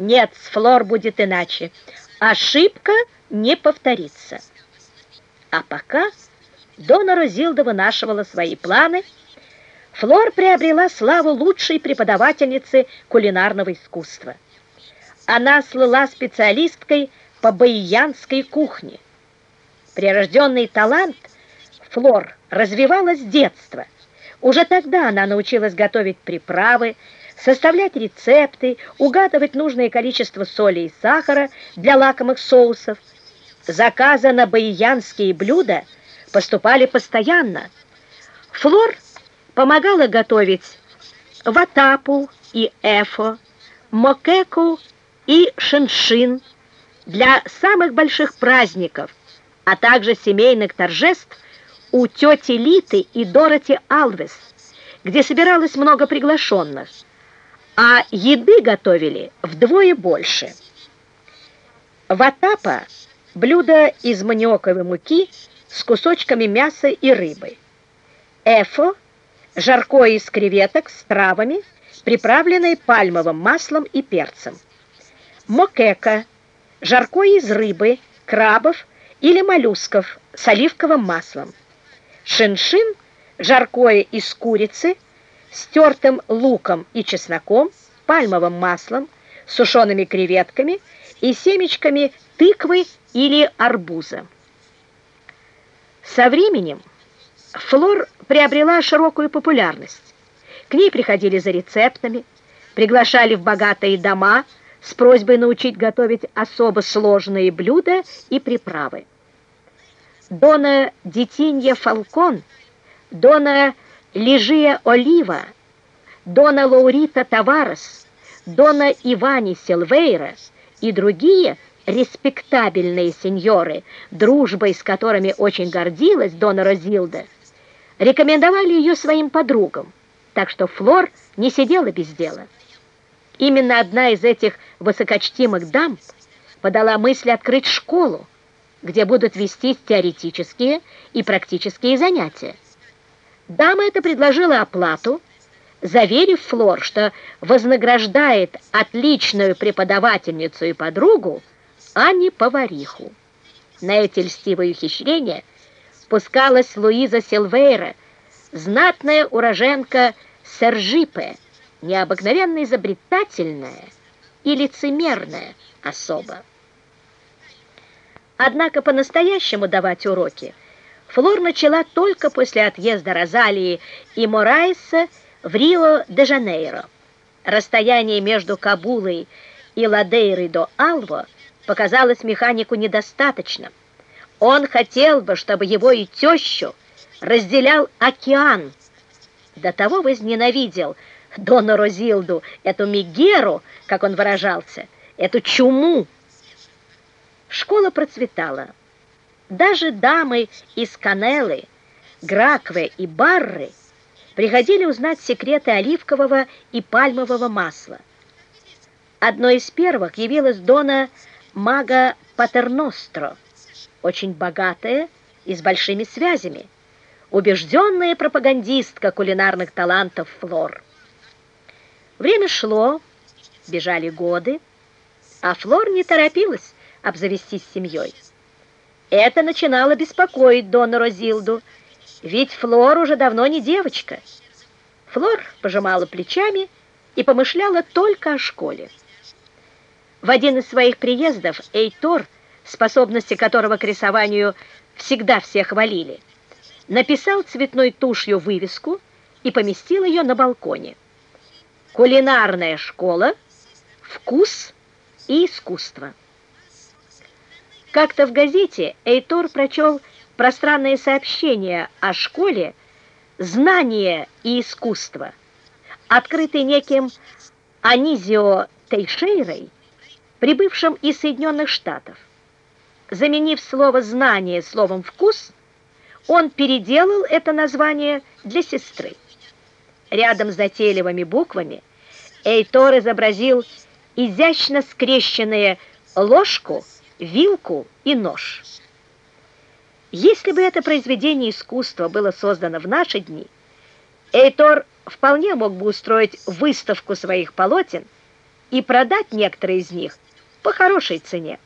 Нет, с Флор будет иначе. Ошибка не повторится. А пока Дона Розилда вынашивала свои планы, Флор приобрела славу лучшей преподавательницы кулинарного искусства. Она слыла специалисткой по баиянской кухне. Прирожденный талант Флор развивалась с детства. Уже тогда она научилась готовить приправы, составлять рецепты, угадывать нужное количество соли и сахара для лакомых соусов. Заказы на баиянские блюда поступали постоянно. Флор помогала готовить ватапу и эфо, мокеку и шиншин для самых больших праздников, а также семейных торжеств у тети Литы и Дороти Алвес, где собиралось много приглашенных а еды готовили вдвое больше. Ватапа – блюдо из маниоковой муки с кусочками мяса и рыбы. Эфо – жаркое из креветок с травами, приправленное пальмовым маслом и перцем. Мокека – жаркое из рыбы, крабов или моллюсков с оливковым маслом. Шиншин – жаркое из курицы – с тертым луком и чесноком, пальмовым маслом, сушеными креветками и семечками тыквы или арбуза. Со временем Флор приобрела широкую популярность. К ней приходили за рецептами, приглашали в богатые дома с просьбой научить готовить особо сложные блюда и приправы. Дона Детинья Фалкон, Дона Лежия Олива, Дона Лаурита Таварес, Дона Ивани Силвейра и другие респектабельные сеньоры, дружбой с которыми очень гордилась Дона Розилда, рекомендовали ее своим подругам, так что Флор не сидела без дела. Именно одна из этих высокочтимых дам подала мысль открыть школу, где будут вестись теоретические и практические занятия. Дама это предложила оплату, заверив Флор, что вознаграждает отличную преподавательницу и подругу, а не повариху. На эти льстивые ухищрения пускалась Луиза Силвейра, знатная уроженка Сержипе, необыкновенно изобретательная и лицемерная особа. Однако по-настоящему давать уроки Флор начала только после отъезда Розалии и Морайса в Рио-де-Жанейро. Расстояние между Кабулой и Ладейрой до Алво показалось механику недостаточным. Он хотел бы, чтобы его и тещу разделял океан. До того возненавидел Дона Розилду, эту Мегеру, как он выражался, эту чуму. Школа процветала. Даже дамы из Канелы, Гракве и Барры приходили узнать секреты оливкового и пальмового масла. Одной из первых явилась Дона Мага Патерностро, очень богатая и с большими связями, убежденная пропагандистка кулинарных талантов Флор. Время шло, бежали годы, а Флор не торопилась обзавестись семьей. Это начинало беспокоить Дона Розилду, ведь Флор уже давно не девочка. Флор пожимала плечами и помышляла только о школе. В один из своих приездов Эйтор, способности которого к рисованию всегда все хвалили, написал цветной тушью вывеску и поместил ее на балконе. «Кулинарная школа. Вкус и искусство». Как-то в газете Эйтор прочел пространное сообщение о школе «Знание и искусство», открытый неким Анизио Тейшейрой, прибывшим из Соединенных Штатов. Заменив слово «знание» словом «вкус», он переделал это название для сестры. Рядом с затейливыми буквами Эйтор изобразил изящно скрещенные ложку – вилку и нож. Если бы это произведение искусства было создано в наши дни, Эйтор вполне мог бы устроить выставку своих полотен и продать некоторые из них по хорошей цене.